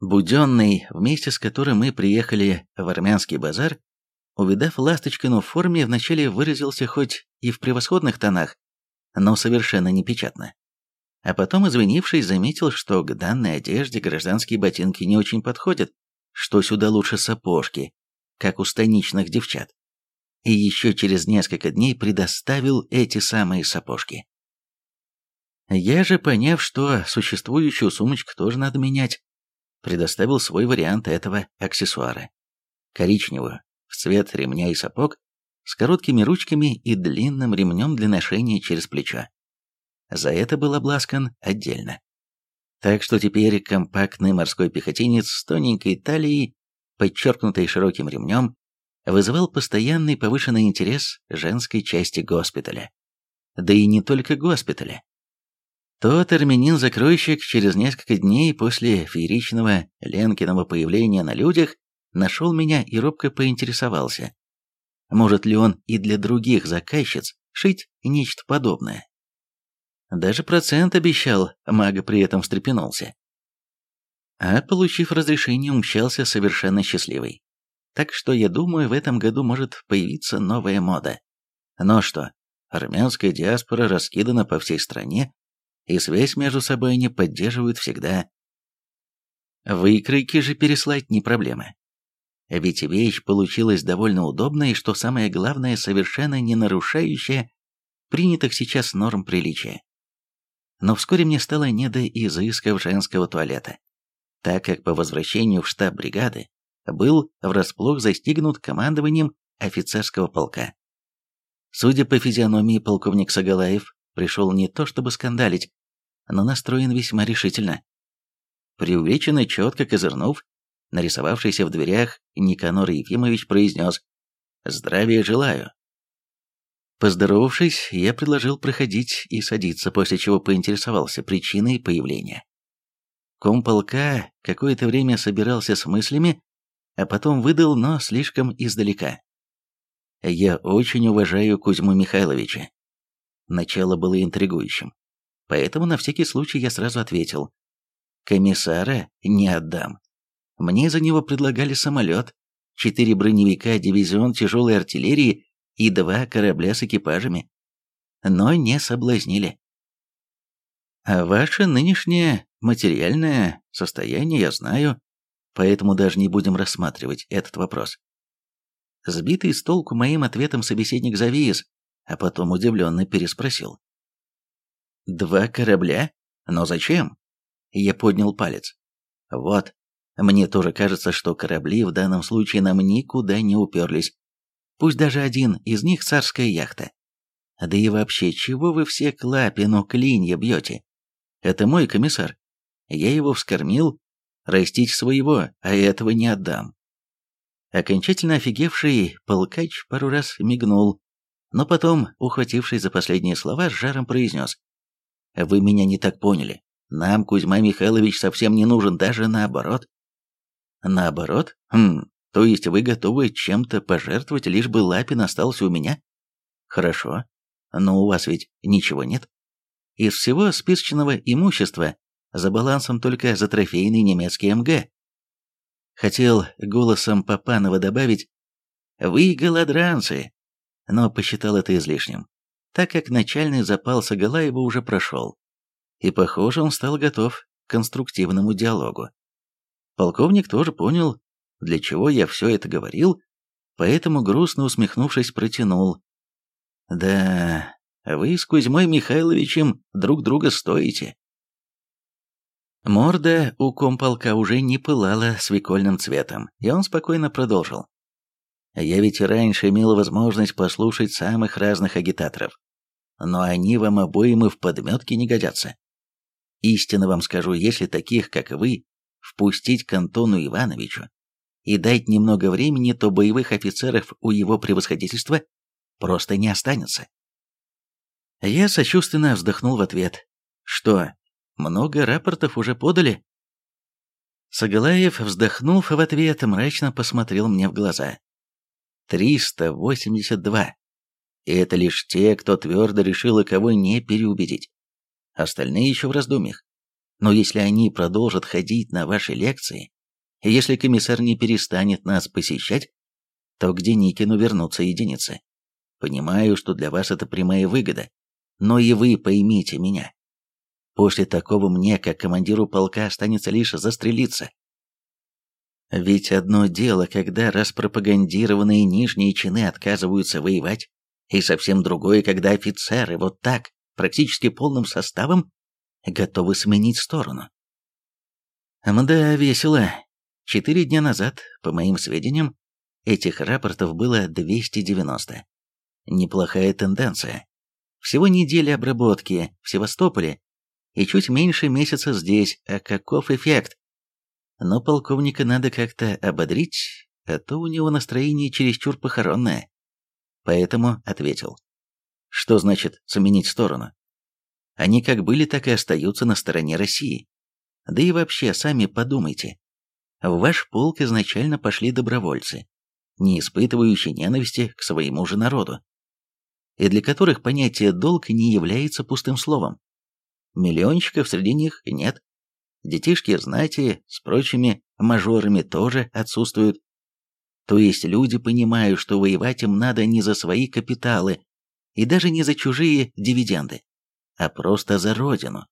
Буденный, вместе с которым мы приехали в армянский базар, увидав Ласточкину в форме, вначале выразился хоть и в превосходных тонах, но совершенно непечатно. А потом, извинившись, заметил, что к данной одежде гражданские ботинки не очень подходят, что сюда лучше сапожки, как у станичных девчат. И еще через несколько дней предоставил эти самые сапожки. Я же, поняв, что существующую сумочку тоже надо менять, предоставил свой вариант этого аксессуара. Коричневую, в цвет ремня и сапог, с короткими ручками и длинным ремнем для ношения через плечо. За это был обласкан отдельно. Так что теперь компактный морской пехотинец с тоненькой талией, подчеркнутой широким ремнем, вызывал постоянный повышенный интерес женской части госпиталя. Да и не только госпиталя. Тот армянин-закройщик через несколько дней после фееричного Ленкиного появления на людях нашел меня и робко поинтересовался, может ли он и для других заказчиц шить нечто подобное. Даже процент обещал, мага при этом встрепенулся. А получив разрешение, умчался совершенно счастливый. Так что, я думаю, в этом году может появиться новая мода. Но что, армянская диаспора раскидана по всей стране, и связь между собой они поддерживают всегда. Выкройки же переслать не проблема. Ведь вещь получилась довольно удобной и, что самое главное, совершенно не нарушающая принятых сейчас норм приличия но вскоре мне стало не до изысков женского туалета, так как по возвращению в штаб бригады был врасплох застигнут командованием офицерского полка. Судя по физиономии, полковник Сагалаев пришел не то чтобы скандалить, но настроен весьма решительно. Преувеличенно четко козырнув, нарисовавшийся в дверях Никанор Ефимович произнес «Здравия желаю». Поздоровавшись, я предложил проходить и садиться, после чего поинтересовался причиной появления. Комполка какое-то время собирался с мыслями, а потом выдал, но слишком издалека. «Я очень уважаю Кузьму Михайловича». Начало было интригующим, поэтому на всякий случай я сразу ответил. «Комиссара не отдам. Мне за него предлагали самолет, четыре броневика, дивизион тяжелой артиллерии и два корабля с экипажами, но не соблазнили. А ваше нынешнее материальное состояние я знаю, поэтому даже не будем рассматривать этот вопрос. Сбитый с толку моим ответом собеседник завис, а потом удивленно переспросил. «Два корабля? Но зачем?» Я поднял палец. «Вот, мне тоже кажется, что корабли в данном случае нам никуда не уперлись. Пусть даже один из них царская яхта. Да и вообще, чего вы все к Лапину клинья бьете? Это мой комиссар. Я его вскормил, растить своего, а этого не отдам. Окончательно офигевший полкач пару раз мигнул, но потом, ухватившись за последние слова, с жаром произнес. «Вы меня не так поняли. Нам Кузьма Михайлович совсем не нужен, даже наоборот». «Наоборот? Хм, то есть вы готовы чем-то пожертвовать, лишь бы Лапин остался у меня? Хорошо. Но у вас ведь ничего нет. Из всего списочного имущества за балансом только за трофейный немецкий МГ. Хотел голосом Папанова добавить «Вы голодранцы», но посчитал это излишним, так как начальный запал Сагалаева уже прошел. И, похоже, он стал готов к конструктивному диалогу. Полковник тоже понял, для чего я все это говорил, поэтому, грустно усмехнувшись, протянул. «Да, вы с Кузьмой Михайловичем друг друга стоите». Морда у комполка уже не пылала свекольным цветом, и он спокойно продолжил. «Я ведь и раньше имел возможность послушать самых разных агитаторов, но они вам обоим и в подметке не годятся. Истинно вам скажу, если таких, как вы, впустить к Антону Ивановичу, и дать немного времени, то боевых офицеров у его превосходительства просто не останется. Я сочувственно вздохнул в ответ. Что, много рапортов уже подали? Сагалаев, вздохнув в ответ, мрачно посмотрел мне в глаза. «Триста восемьдесят два. И это лишь те, кто твердо решил и кого не переубедить. Остальные еще в раздумьях. Но если они продолжат ходить на ваши лекции, если комиссар не перестанет нас посещать, то к Деникину вернутся единицы. Понимаю, что для вас это прямая выгода, но и вы поймите меня. После такого мне, как командиру полка, останется лишь застрелиться. Ведь одно дело, когда распропагандированные нижние чины отказываются воевать, и совсем другое, когда офицеры вот так, практически полным составом, готовы сменить сторону. Мда, весело. Четыре дня назад, по моим сведениям, этих рапортов было 290. Неплохая тенденция. Всего неделя обработки в Севастополе и чуть меньше месяца здесь, а каков эффект? Но полковника надо как-то ободрить, а то у него настроение чересчур похоронное. Поэтому ответил. Что значит сменить сторону? Они как были, так и остаются на стороне России. Да и вообще, сами подумайте. В ваш полк изначально пошли добровольцы, не испытывающие ненависти к своему же народу, и для которых понятие «долг» не является пустым словом. Миллиончиков среди них нет. Детишки знати с прочими мажорами тоже отсутствуют. То есть люди понимают, что воевать им надо не за свои капиталы и даже не за чужие дивиденды, а просто за родину.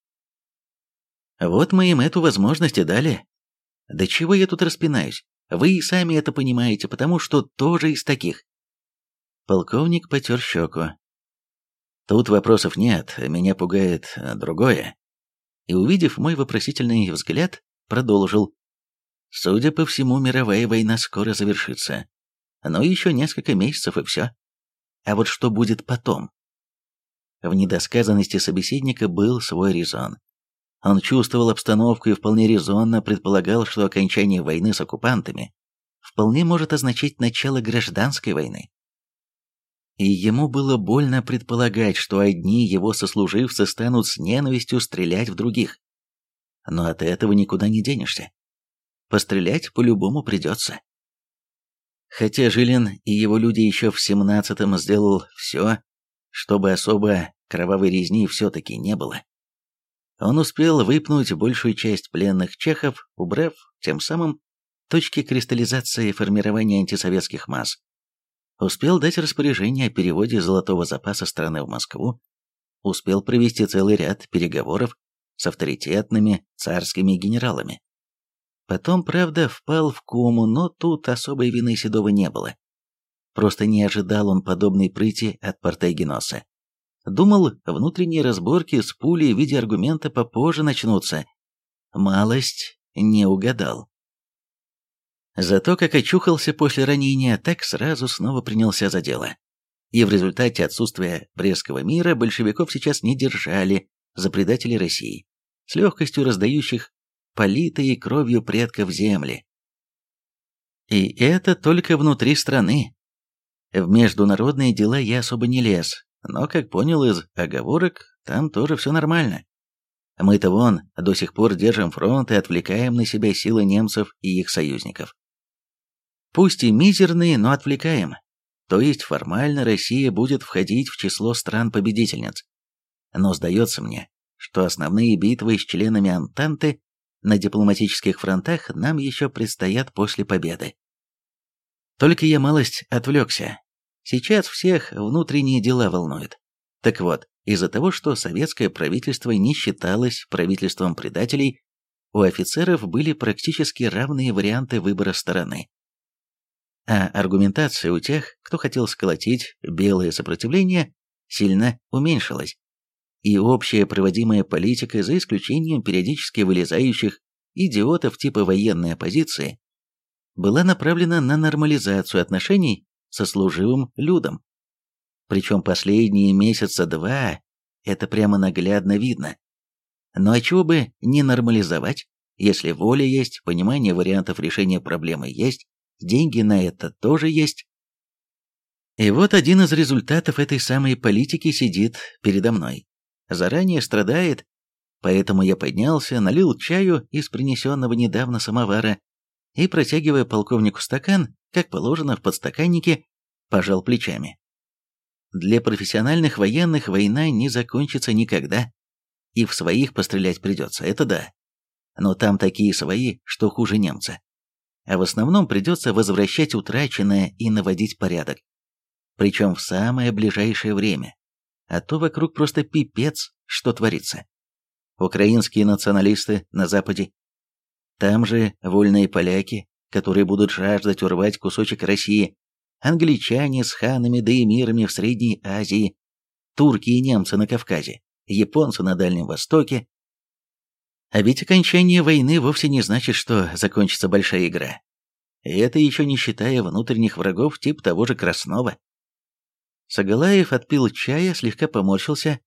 Вот мы им эту возможность и дали. Да чего я тут распинаюсь? Вы и сами это понимаете, потому что тоже из таких. Полковник потер щеку. Тут вопросов нет, меня пугает другое. И увидев мой вопросительный взгляд, продолжил. Судя по всему, мировая война скоро завершится. Но еще несколько месяцев и все. А вот что будет потом? В недосказанности собеседника был свой резон. Он чувствовал обстановку и вполне резонно предполагал, что окончание войны с оккупантами вполне может означать начало гражданской войны. И ему было больно предполагать, что одни его сослуживцы станут с ненавистью стрелять в других. Но от этого никуда не денешься. Пострелять по-любому придется. Хотя Жилин и его люди еще в семнадцатом сделал все, чтобы особо кровавой резни все-таки не было. Он успел выпнуть большую часть пленных чехов, убрав тем самым точки кристаллизации и формирования антисоветских масс. Успел дать распоряжение о переводе золотого запаса страны в Москву, успел провести целый ряд переговоров с авторитетными царскими генералами. Потом, правда, впал в кому, но тут особой вины Седова не было. Просто не ожидал он подобной прыти от Портегиноса. Думал, внутренние разборки с пулей в виде аргумента попозже начнутся. Малость не угадал. Зато как очухался после ранения, так сразу снова принялся за дело. И в результате отсутствия Брестского мира большевиков сейчас не держали за предателей России, с легкостью раздающих политые кровью предков земли. И это только внутри страны. В международные дела я особо не лез, но, как понял из оговорок, там тоже все нормально. Мы-то вон до сих пор держим фронт и отвлекаем на себя силы немцев и их союзников. Пусть и мизерные, но отвлекаем. То есть формально Россия будет входить в число стран-победительниц. Но сдается мне, что основные битвы с членами Антанты на дипломатических фронтах нам еще предстоят после победы. Только я малость отвлекся. Сейчас всех внутренние дела волнуют. Так вот, из-за того, что советское правительство не считалось правительством предателей, у офицеров были практически равные варианты выбора стороны а аргументация у тех, кто хотел сколотить белое сопротивление, сильно уменьшилась. И общая проводимая политика, за исключением периодически вылезающих идиотов типа военной оппозиции, была направлена на нормализацию отношений со служивым людом. Причем последние месяца два это прямо наглядно видно. Но а чего бы не нормализовать, если воля есть, понимание вариантов решения проблемы есть, деньги на это тоже есть. И вот один из результатов этой самой политики сидит передо мной. Заранее страдает, поэтому я поднялся, налил чаю из принесенного недавно самовара и, протягивая полковнику стакан, как положено в подстаканнике, пожал плечами. Для профессиональных военных война не закончится никогда. и в своих пострелять придется, это да. Но там такие свои, что хуже немца. А в основном придется возвращать утраченное и наводить порядок. Причем в самое ближайшее время. А то вокруг просто пипец, что творится. Украинские националисты на Западе. Там же вольные поляки, которые будут жаждать урвать кусочек России, англичане с ханами да эмирами в Средней Азии, турки и немцы на Кавказе, японцы на Дальнем Востоке. А ведь окончание войны вовсе не значит, что закончится большая игра. И это еще не считая внутренних врагов типа того же Краснова. Сагалаев отпил чая, слегка поморщился.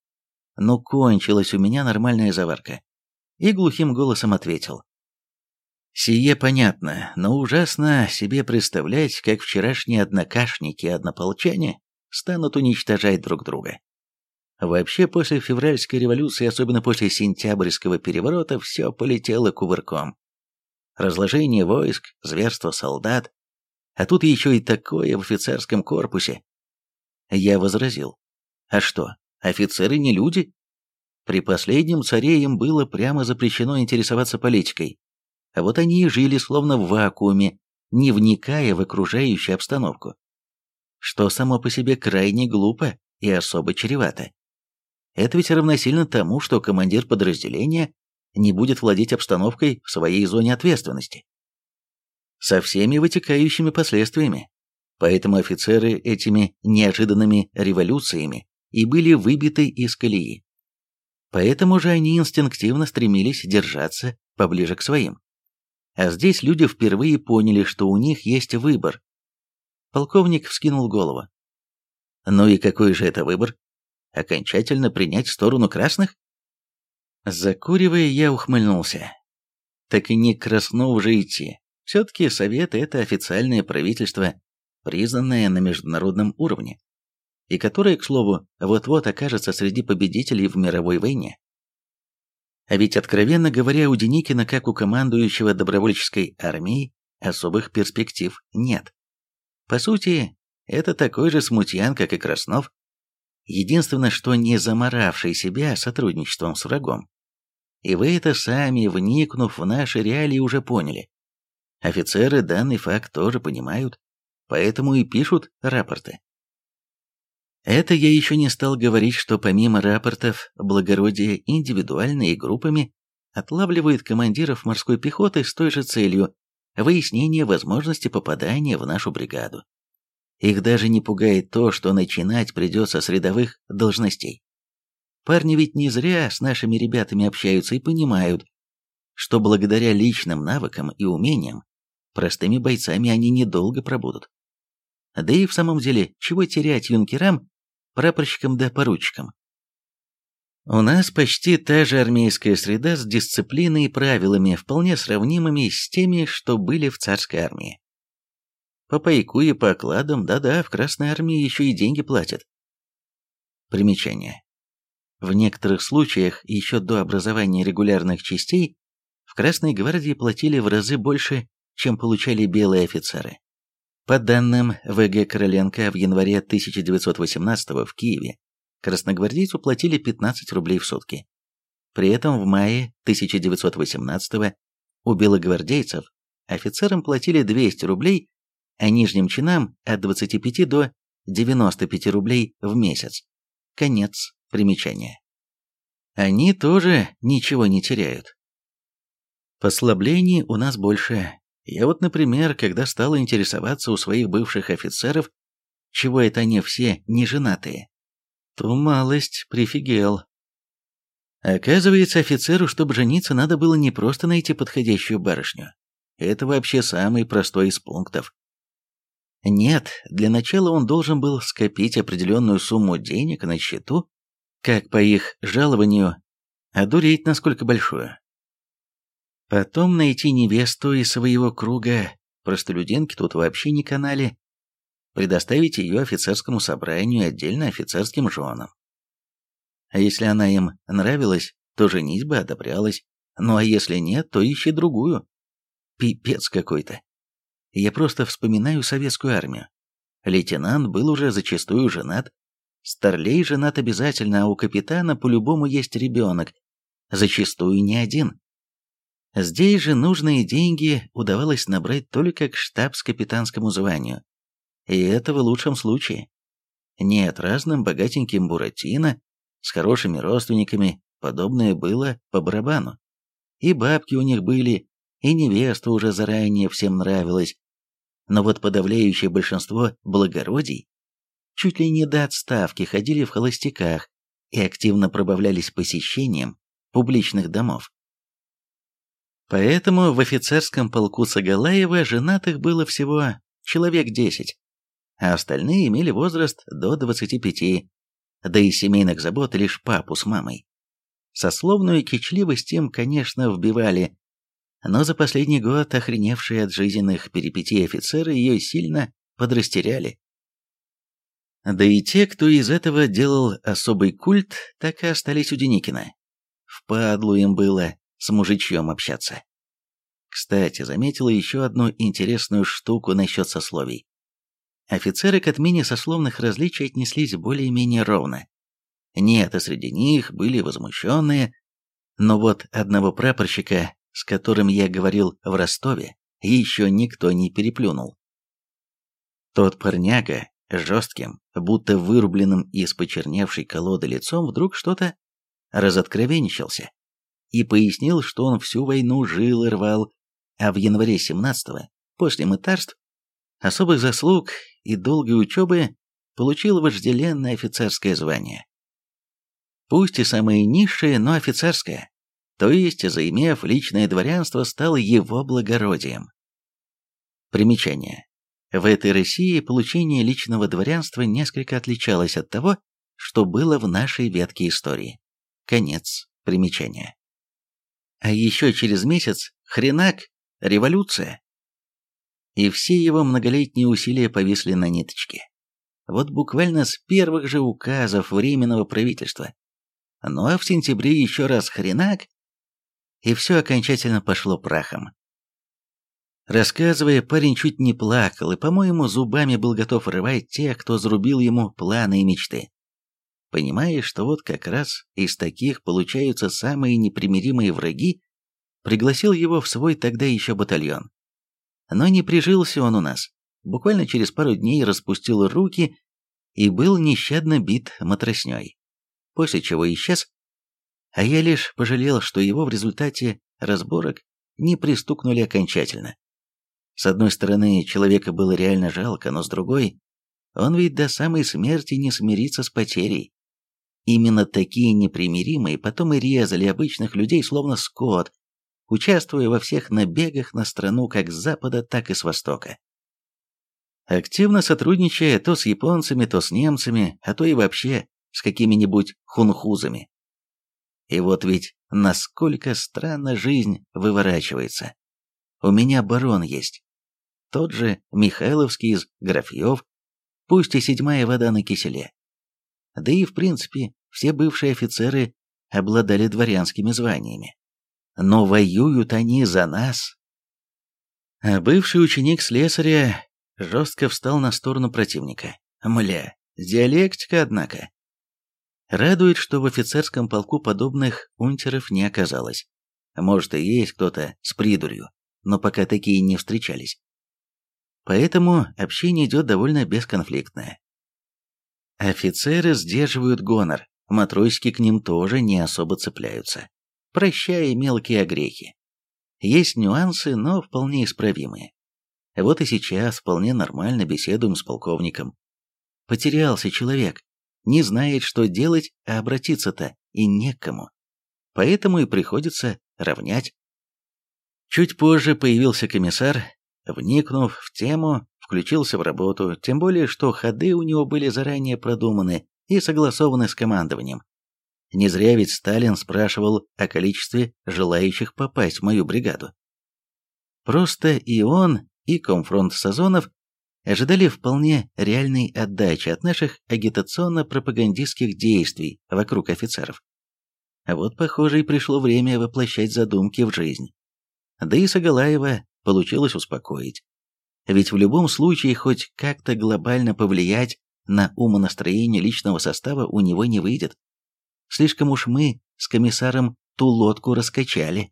но кончилась у меня нормальная заварка. И глухим голосом ответил. Сие понятно, но ужасно себе представлять, как вчерашние однокашники и однополчане станут уничтожать друг друга. Вообще, после февральской революции, особенно после сентябрьского переворота, все полетело кувырком. Разложение войск, зверство солдат, а тут еще и такое в офицерском корпусе. Я возразил. А что, офицеры не люди? При последнем царе им было прямо запрещено интересоваться политикой, а вот они и жили словно в вакууме, не вникая в окружающую обстановку. Что само по себе крайне глупо и особо чревато. Это ведь равносильно тому, что командир подразделения не будет владеть обстановкой в своей зоне ответственности. Со всеми вытекающими последствиями. Поэтому офицеры этими неожиданными революциями и были выбиты из колеи. Поэтому же они инстинктивно стремились держаться поближе к своим. А здесь люди впервые поняли, что у них есть выбор. Полковник вскинул голову. Ну и какой же это выбор? Окончательно принять сторону красных? Закуривая, я ухмыльнулся. Так и не Краснов же идти. Все-таки Совет — это официальное правительство, признанное на международном уровне, и которое, к слову, вот-вот окажется среди победителей в мировой войне. А ведь, откровенно говоря, у Деникина, как у командующего добровольческой армией, особых перспектив нет. По сути, это такой же смутьян, как и Краснов. Единственное, что не заморавший себя сотрудничеством с врагом. И вы это сами, вникнув в наши реалии, уже поняли. Офицеры данный факт тоже понимают, поэтому и пишут рапорты. Это я еще не стал говорить, что помимо рапортов, благородие индивидуально и группами отлавливает командиров морской пехоты с той же целью – выяснения возможности попадания в нашу бригаду. Их даже не пугает то, что начинать придется с рядовых должностей. Парни ведь не зря с нашими ребятами общаются и понимают, что благодаря личным навыкам и умениям простыми бойцами они недолго пробудут. Да и в самом деле, чего терять юнкерам, прапорщиком да поручиком. У нас почти та же армейская среда с дисциплиной и правилами, вполне сравнимыми с теми, что были в царской армии. По пайку и по окладам, да-да, в Красной армии еще и деньги платят. Примечание. В некоторых случаях, еще до образования регулярных частей, в Красной гвардии платили в разы больше, чем получали белые офицеры. По данным ВГ Короленко, в январе 1918 в Киеве красногвардейцу платили 15 рублей в сутки. При этом в мае 1918 у белогвардейцев офицерам платили 200 рублей, а нижним чинам от 25 до 95 рублей в месяц. Конец примечания. Они тоже ничего не теряют. Послаблений у нас больше, я вот, например, когда стал интересоваться у своих бывших офицеров, чего это они все не женатые, то малость прифигел. Оказывается, офицеру, чтобы жениться, надо было не просто найти подходящую барышню. Это вообще самый простой из пунктов. Нет, для начала он должен был скопить определенную сумму денег на счету, как по их жалованию, одуреть насколько большую. Потом найти невесту из своего круга, простолюдинки тут вообще не канали, предоставить ее офицерскому собранию и отдельно офицерским женам. А если она им нравилась, то женитьба одобрялась, ну а если нет, то ищи другую. Пипец какой-то. Я просто вспоминаю советскую армию. Лейтенант был уже зачастую женат, старлей женат обязательно, а у капитана по-любому есть ребенок, зачастую не один. Здесь же нужные деньги удавалось набрать только к штабс-капитанскому званию. И это в лучшем случае. Нет, разным богатеньким Буратино с хорошими родственниками подобное было по барабану. И бабки у них были, и невеста уже заранее всем нравилась. Но вот подавляющее большинство благородий чуть ли не до отставки ходили в холостяках и активно пробавлялись посещением публичных домов. Поэтому в офицерском полку Сагалаева женатых было всего человек десять, а остальные имели возраст до 25, да и семейных забот лишь папу с мамой. Сословную кичливость им, конечно, вбивали, но за последний год охреневшие от жизненных перипетий офицеры ее сильно подрастеряли. Да и те, кто из этого делал особый культ, так и остались у Деникина. Впадлу им было с мужичьем общаться. Кстати, заметила еще одну интересную штуку насчет сословий. Офицеры к отмене сословных различий отнеслись более-менее ровно. Нет, и среди них были возмущенные, но вот одного прапорщика, с которым я говорил в Ростове, еще никто не переплюнул. Тот парняга жестким, будто вырубленным из почерневшей колоды лицом, вдруг что-то разоткровенничался и пояснил, что он всю войну жил и рвал, а в январе 17-го, после мытарств, особых заслуг и долгой учебы, получил вожделенное офицерское звание. Пусть и самое низшее, но офицерское, то есть, заимев личное дворянство, стал его благородием. Примечание. В этой России получение личного дворянства несколько отличалось от того, что было в нашей ветке истории. Конец примечания. А еще через месяц хренак, революция. И все его многолетние усилия повисли на ниточке. Вот буквально с первых же указов Временного правительства. Ну а в сентябре еще раз хренак, и все окончательно пошло прахом. Рассказывая, парень чуть не плакал и, по-моему, зубами был готов рвать тех, кто зарубил ему планы и мечты. Понимая, что вот как раз из таких получаются самые непримиримые враги, пригласил его в свой тогда еще батальон. Но не прижился он у нас. Буквально через пару дней распустил руки и был нещадно бит матросней. После чего исчез, а я лишь пожалел, что его в результате разборок не пристукнули окончательно. С одной стороны, человека было реально жалко, но с другой, он ведь до самой смерти не смирится с потерей. Именно такие непримиримые потом и резали обычных людей словно скот, участвуя во всех набегах на страну как с запада, так и с востока. Активно сотрудничая то с японцами, то с немцами, а то и вообще с какими-нибудь хунхузами. И вот ведь насколько странно жизнь выворачивается. У меня барон есть, тот же Михайловский из Графьев, пусть и седьмая вода на киселе. Да и в принципе все бывшие офицеры обладали дворянскими званиями. Но воюют они за нас. А бывший ученик слесаря жестко встал на сторону противника. Мля, диалектика, однако. Радует, что в офицерском полку подобных унтеров не оказалось. Может и есть кто-то с придурью, но пока такие не встречались. Поэтому общение идет довольно бесконфликтное. Офицеры сдерживают гонор, матросики к ним тоже не особо цепляются, прощая мелкие огрехи. Есть нюансы, но вполне исправимые. Вот и сейчас вполне нормально беседуем с полковником. Потерялся человек, не знает, что делать, а обратиться-то и некому. Поэтому и приходится равнять. Чуть позже появился комиссар, Вникнув в тему, включился в работу, тем более, что ходы у него были заранее продуманы и согласованы с командованием. Не зря ведь Сталин спрашивал о количестве желающих попасть в мою бригаду. Просто и он, и комфронт Сазонов ожидали вполне реальной отдачи от наших агитационно-пропагандистских действий вокруг офицеров. А вот, похоже, и пришло время воплощать задумки в жизнь. Да и Сагалаева получилось успокоить. Ведь в любом случае хоть как-то глобально повлиять на умонастроение личного состава у него не выйдет. Слишком уж мы с комиссаром ту лодку раскачали.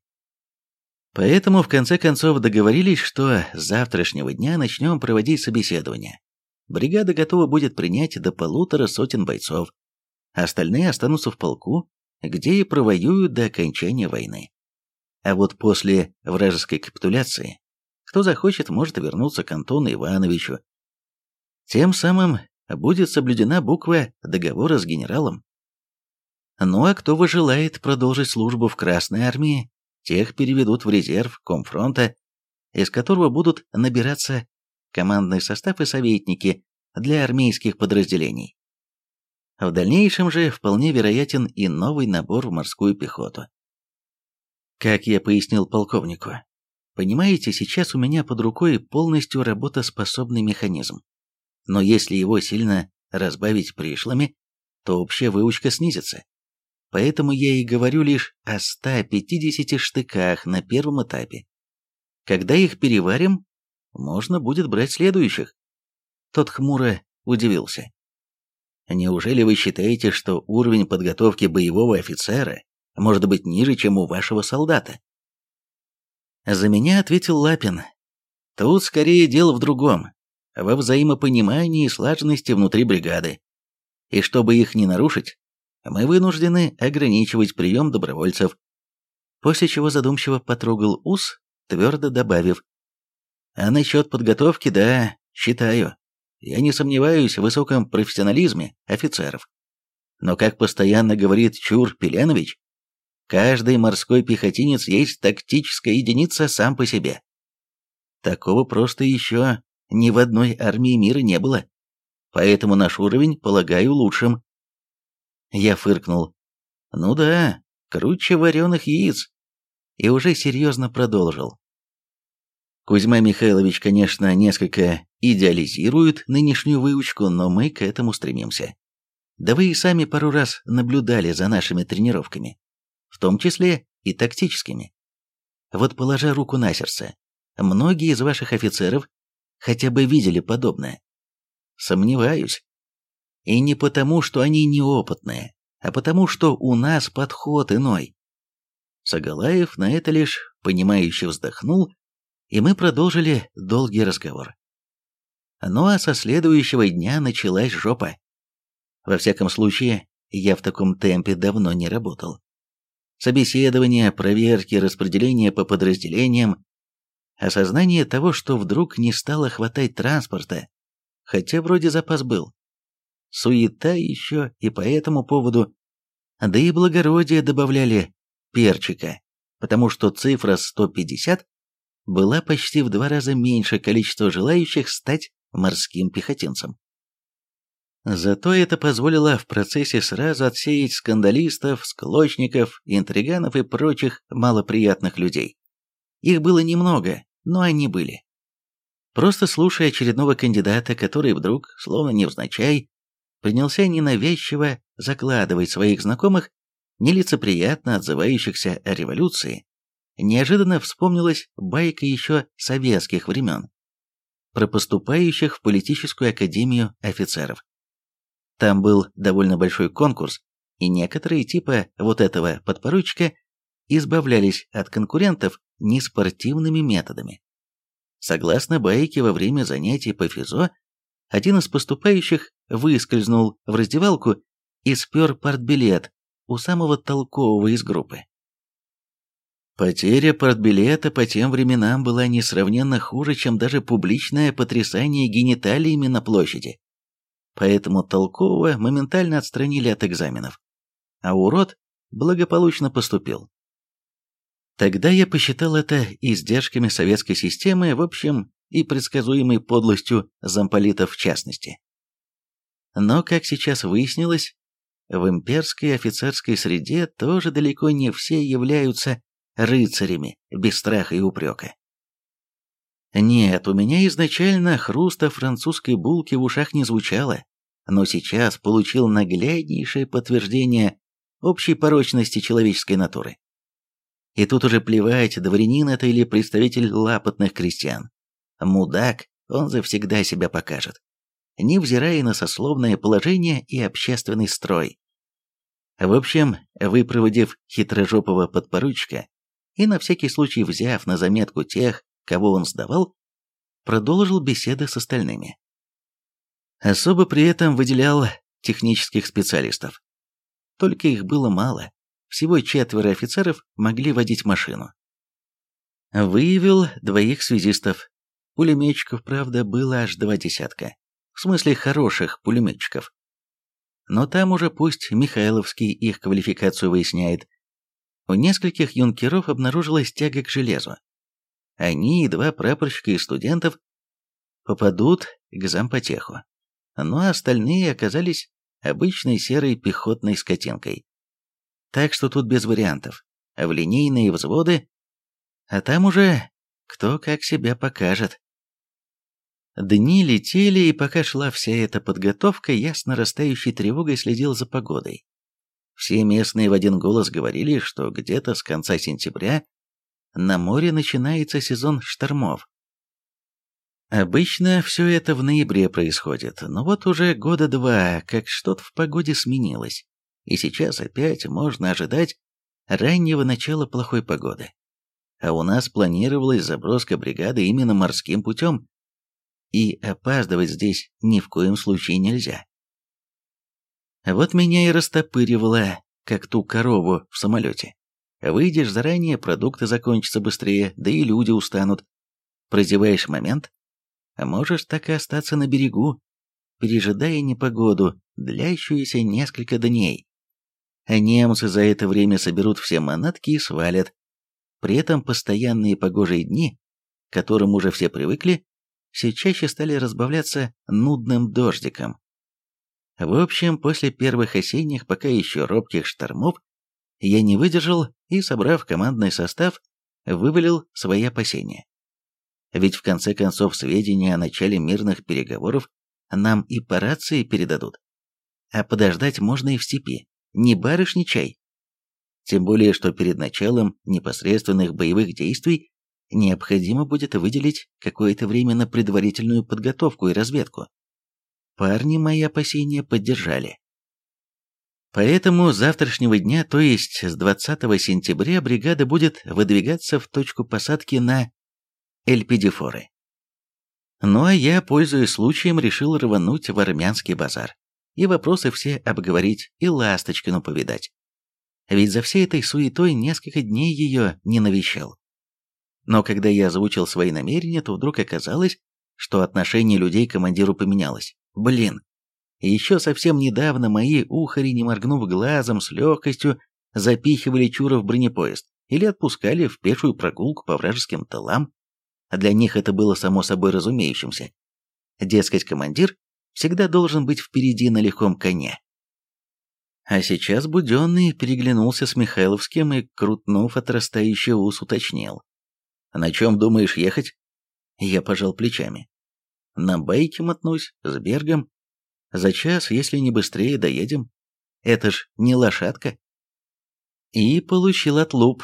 Поэтому в конце концов договорились, что с завтрашнего дня начнем проводить собеседование. Бригада готова будет принять до полутора сотен бойцов. Остальные останутся в полку, где и провоюют до окончания войны. А вот после вражеской капитуляции, кто захочет, может вернуться к Антону Ивановичу. Тем самым будет соблюдена буква договора с генералом. Ну а кто выжелает продолжить службу в Красной армии, тех переведут в резерв Комфронта, из которого будут набираться командный состав и советники для армейских подразделений. В дальнейшем же вполне вероятен и новый набор в морскую пехоту. Как я пояснил полковнику, понимаете, сейчас у меня под рукой полностью работоспособный механизм. Но если его сильно разбавить пришлыми, то общая выучка снизится. Поэтому я и говорю лишь о 150 штыках на первом этапе. Когда их переварим, можно будет брать следующих. Тот хмуро удивился. Неужели вы считаете, что уровень подготовки боевого офицера может быть ниже, чем у вашего солдата? За меня ответил Лапин. Тут скорее дело в другом, во взаимопонимании и слаженности внутри бригады. И чтобы их не нарушить, мы вынуждены ограничивать прием добровольцев. После чего задумчиво потрогал ус, твердо добавив. А насчет подготовки, да, считаю. Я не сомневаюсь в высоком профессионализме офицеров. Но, как постоянно говорит Чур Пеленович, каждый морской пехотинец есть тактическая единица сам по себе. Такого просто еще ни в одной армии мира не было. Поэтому наш уровень, полагаю, лучшим. Я фыркнул. Ну да, круче вареных яиц. И уже серьезно продолжил. Кузьма Михайлович, конечно, несколько идеализирует нынешнюю выучку, но мы к этому стремимся. Да вы и сами пару раз наблюдали за нашими тренировками, в том числе и тактическими. Вот положа руку на сердце, многие из ваших офицеров хотя бы видели подобное. Сомневаюсь. И не потому, что они неопытные, а потому, что у нас подход иной. Сагалаев на это лишь понимающе вздохнул, и мы продолжили долгий разговор. Ну а со следующего дня началась жопа. Во всяком случае, я в таком темпе давно не работал. Собеседования, проверки, распределение по подразделениям, осознание того, что вдруг не стало хватать транспорта, хотя вроде запас был. Суета еще и по этому поводу, да и благородие добавляли перчика, потому что цифра 150 была почти в два раза меньше количества желающих стать морским пехотинцем. Зато это позволило в процессе сразу отсеять скандалистов, склочников, интриганов и прочих малоприятных людей. Их было немного, но они были. Просто слушая очередного кандидата, который вдруг, словно невзначай, принялся ненавязчиво закладывать своих знакомых, нелицеприятно отзывающихся о революции, неожиданно вспомнилась байка еще советских времен про поступающих в политическую академию офицеров. Там был довольно большой конкурс, и некоторые типа вот этого подпоручика избавлялись от конкурентов неспортивными методами. Согласно байке, во время занятий по физо один из поступающих выскользнул в раздевалку и спер партбилет у самого толкового из группы. Потеря партбилета по тем временам была несравненно хуже, чем даже публичное потрясание гениталиями на площади. Поэтому толкового моментально отстранили от экзаменов. А урод благополучно поступил. Тогда я посчитал это издержками советской системы, в общем, и предсказуемой подлостью замполитов в частности. Но, как сейчас выяснилось, в имперской офицерской среде тоже далеко не все являются рыцарями без страха и упрека. Нет, у меня изначально хруста французской булки в ушах не звучало, но сейчас получил нагляднейшее подтверждение общей порочности человеческой натуры. И тут уже плевать, дворянин это или представитель лапотных крестьян. Мудак, он завсегда себя покажет, невзирая на сословное положение и общественный строй. В общем, выпроводив хитрожопого подпоручика и на всякий случай взяв на заметку тех, кого он сдавал, продолжил беседы с остальными. Особо при этом выделял технических специалистов. Только их было мало, всего четверо офицеров могли водить машину. Выявил двоих связистов. Пулеметчиков, правда, было аж два десятка. В смысле хороших пулеметчиков. Но там уже пусть Михайловский их квалификацию выясняет. У нескольких юнкеров обнаружилась тяга к железу. Они и два прапорщика и студентов попадут к зампотеху. Ну а остальные оказались обычной серой пехотной скотинкой. Так что тут без вариантов. В линейные взводы а там уже кто как себя покажет. Дни летели, и пока шла вся эта подготовка, я с нарастающей тревогой следил за погодой. Все местные в один голос говорили, что где-то с конца сентября на море начинается сезон штормов. Обычно все это в ноябре происходит, но вот уже года два, как что-то в погоде сменилось, и сейчас опять можно ожидать раннего начала плохой погоды а у нас планировалась заброска бригады именно морским путем, и опаздывать здесь ни в коем случае нельзя. Вот меня и растопыривало, как ту корову в самолете. Выйдешь заранее, продукты закончатся быстрее, да и люди устанут. Прозеваешь момент, можешь так и остаться на берегу, пережидая непогоду, длящуюся несколько дней. А немцы за это время соберут все манатки и свалят, при этом постоянные погожие дни, к которым уже все привыкли, все чаще стали разбавляться нудным дождиком. В общем, после первых осенних, пока еще робких штормов, я не выдержал и, собрав командный состав, вывалил свои опасения. Ведь в конце концов сведения о начале мирных переговоров нам и по рации передадут. А подождать можно и в степи, не барышни чай. Тем более, что перед началом непосредственных боевых действий необходимо будет выделить какое-то время на предварительную подготовку и разведку. Парни мои опасения поддержали. Поэтому с завтрашнего дня, то есть с 20 сентября, бригада будет выдвигаться в точку посадки на Эльпидифоры. Ну а я, пользуясь случаем, решил рвануть в армянский базар и вопросы все обговорить и Ласточкину повидать ведь за всей этой суетой несколько дней ее не навещал. Но когда я озвучил свои намерения, то вдруг оказалось, что отношение людей к командиру поменялось. Блин, еще совсем недавно мои ухари, не моргнув глазом, с легкостью запихивали Чура в бронепоезд или отпускали в пешую прогулку по вражеским тылам. Для них это было само собой разумеющимся. Дескать, командир всегда должен быть впереди на легком коне. А сейчас Буденный переглянулся с Михайловским и, крутнув отрастающий ус, уточнил. «На чем думаешь ехать?» Я пожал плечами. «На байке мотнусь, с Бергом. За час, если не быстрее, доедем. Это ж не лошадка». И получил отлуп.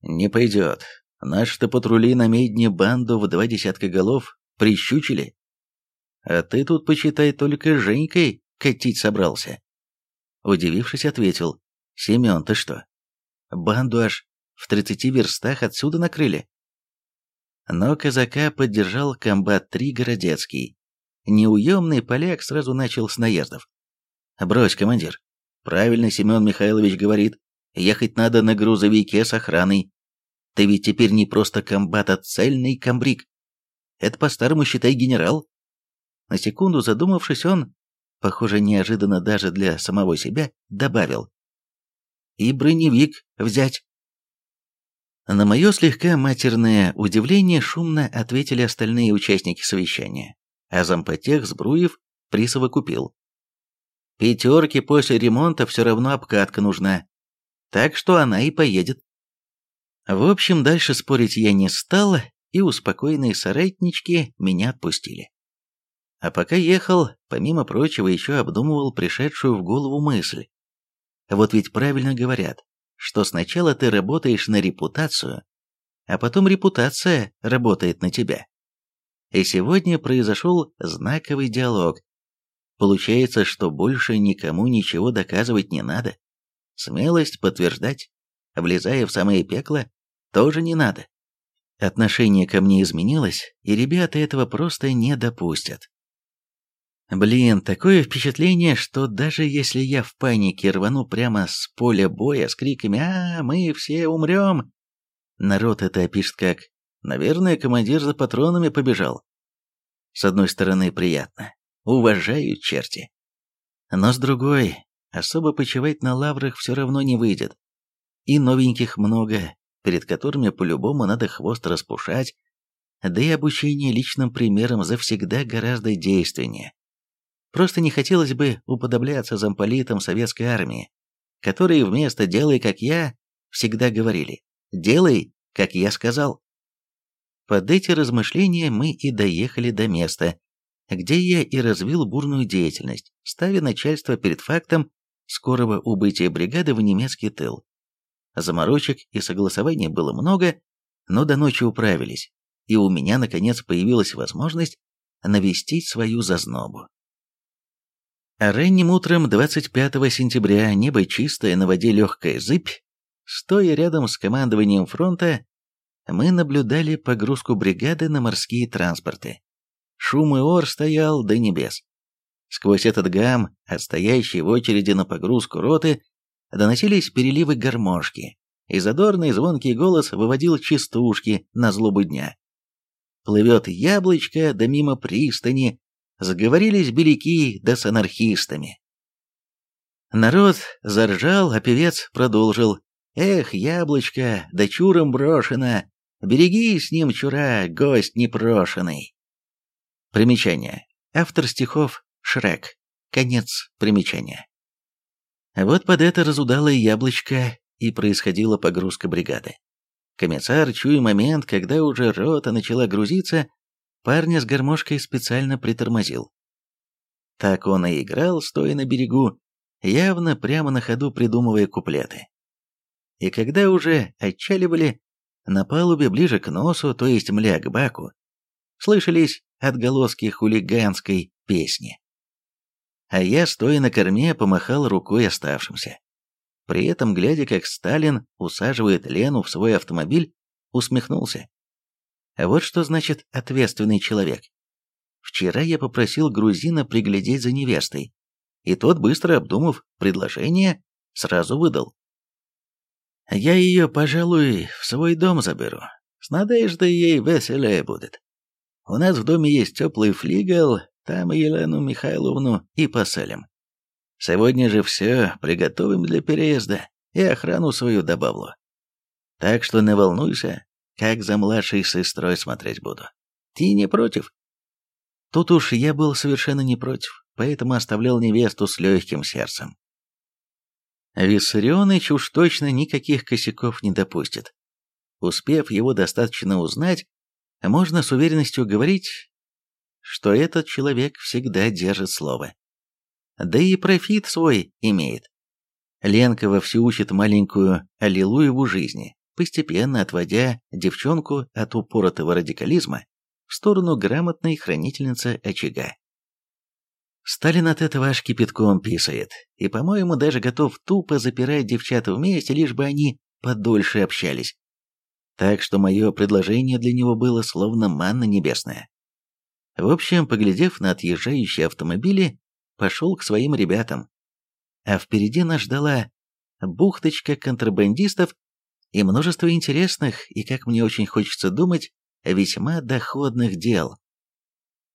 «Не пойдет. Наши-то патрули на медне банду в два десятка голов прищучили. А ты тут, почитай, только Женькой катить собрался». Удивившись, ответил. «Семен, ты что? Банду аж в тридцати верстах отсюда накрыли?» Но казака поддержал комбат-3 Городецкий. Неуемный поляк сразу начал с наездов. «Брось, командир. Правильно Семен Михайлович говорит. Ехать надо на грузовике с охраной. Ты ведь теперь не просто комбат, а цельный комбриг. Это по-старому, считай, генерал». На секунду задумавшись, он похоже, неожиданно даже для самого себя, добавил. «И броневик взять». На мое слегка матерное удивление шумно ответили остальные участники совещания, а зампотех Сбруев присовокупил. «Пятерки после ремонта все равно обкатка нужна, так что она и поедет». В общем, дальше спорить я не стал, и успокоенные соратнички меня отпустили. А пока ехал, помимо прочего, еще обдумывал пришедшую в голову мысль. Вот ведь правильно говорят, что сначала ты работаешь на репутацию, а потом репутация работает на тебя. И сегодня произошел знаковый диалог. Получается, что больше никому ничего доказывать не надо. Смелость подтверждать, влезая в самое пекло, тоже не надо. Отношение ко мне изменилось, и ребята этого просто не допустят. Блин, такое впечатление, что даже если я в панике рвану прямо с поля боя с криками «А, мы все умрем!», народ это опишет как «Наверное, командир за патронами побежал». С одной стороны, приятно. Уважаю черти. Но с другой, особо почивать на лаврах все равно не выйдет. И новеньких много, перед которыми по-любому надо хвост распушать, да и обучение личным примером завсегда гораздо действеннее. Просто не хотелось бы уподобляться замполитам советской армии, которые вместо «делай, как я» всегда говорили «делай, как я сказал». Под эти размышления мы и доехали до места, где я и развил бурную деятельность, ставя начальство перед фактом скорого убытия бригады в немецкий тыл. Заморочек и согласований было много, но до ночи управились, и у меня, наконец, появилась возможность навестить свою зазнобу. А ранним утром 25 сентября небо чистое, на воде легкая зыбь, стоя рядом с командованием фронта, мы наблюдали погрузку бригады на морские транспорты. Шум и ор стоял до небес. Сквозь этот гам, отстоящий в очереди на погрузку роты, доносились переливы гармошки, и задорный звонкий голос выводил частушки на злобу дня. Плывет яблочко, да мимо пристани, Заговорились беляки да с анархистами. Народ заржал, а певец продолжил. «Эх, яблочко, да чуром брошено, береги с ним чура, гость непрошенный». Примечание. Автор стихов Шрек. Конец примечания. Вот под это разудалое яблочко и происходила погрузка бригады. Комиссар, чуя момент, когда уже рота начала грузиться, Парня с гармошкой специально притормозил. Так он и играл, стоя на берегу, явно прямо на ходу придумывая куплеты. И когда уже отчаливали, на палубе ближе к носу, то есть мля к баку, слышались отголоски хулиганской песни. А я, стоя на корме, помахал рукой оставшимся. При этом, глядя, как Сталин усаживает Лену в свой автомобиль, усмехнулся. Вот что значит ответственный человек. Вчера я попросил грузина приглядеть за невестой, и тот, быстро обдумав предложение, сразу выдал. «Я ее, пожалуй, в свой дом заберу. С надеждой ей веселее будет. У нас в доме есть теплый флигел, там Елену Михайловну и поселим. Сегодня же все приготовим для переезда и охрану свою добавлю. Так что не волнуйся, как за младшей сестрой смотреть буду. Ты не против?» Тут уж я был совершенно не против, поэтому оставлял невесту с легким сердцем. Виссарионыч уж точно никаких косяков не допустит. Успев его достаточно узнать, можно с уверенностью говорить, что этот человек всегда держит слово. Да и профит свой имеет. Ленка вовсю учит маленькую Аллилуеву жизни, постепенно отводя девчонку от упоротого радикализма в сторону грамотной хранительницы очага. Сталин от этого аж кипятком писает, и, по-моему, даже готов тупо запирать девчат вместе, лишь бы они подольше общались. Так что мое предложение для него было словно манна небесная. В общем, поглядев на отъезжающие автомобили, пошел к своим ребятам. А впереди нас ждала бухточка контрабандистов и множество интересных и, как мне очень хочется думать, весьма доходных дел.